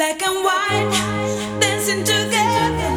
Black and white, dancing together,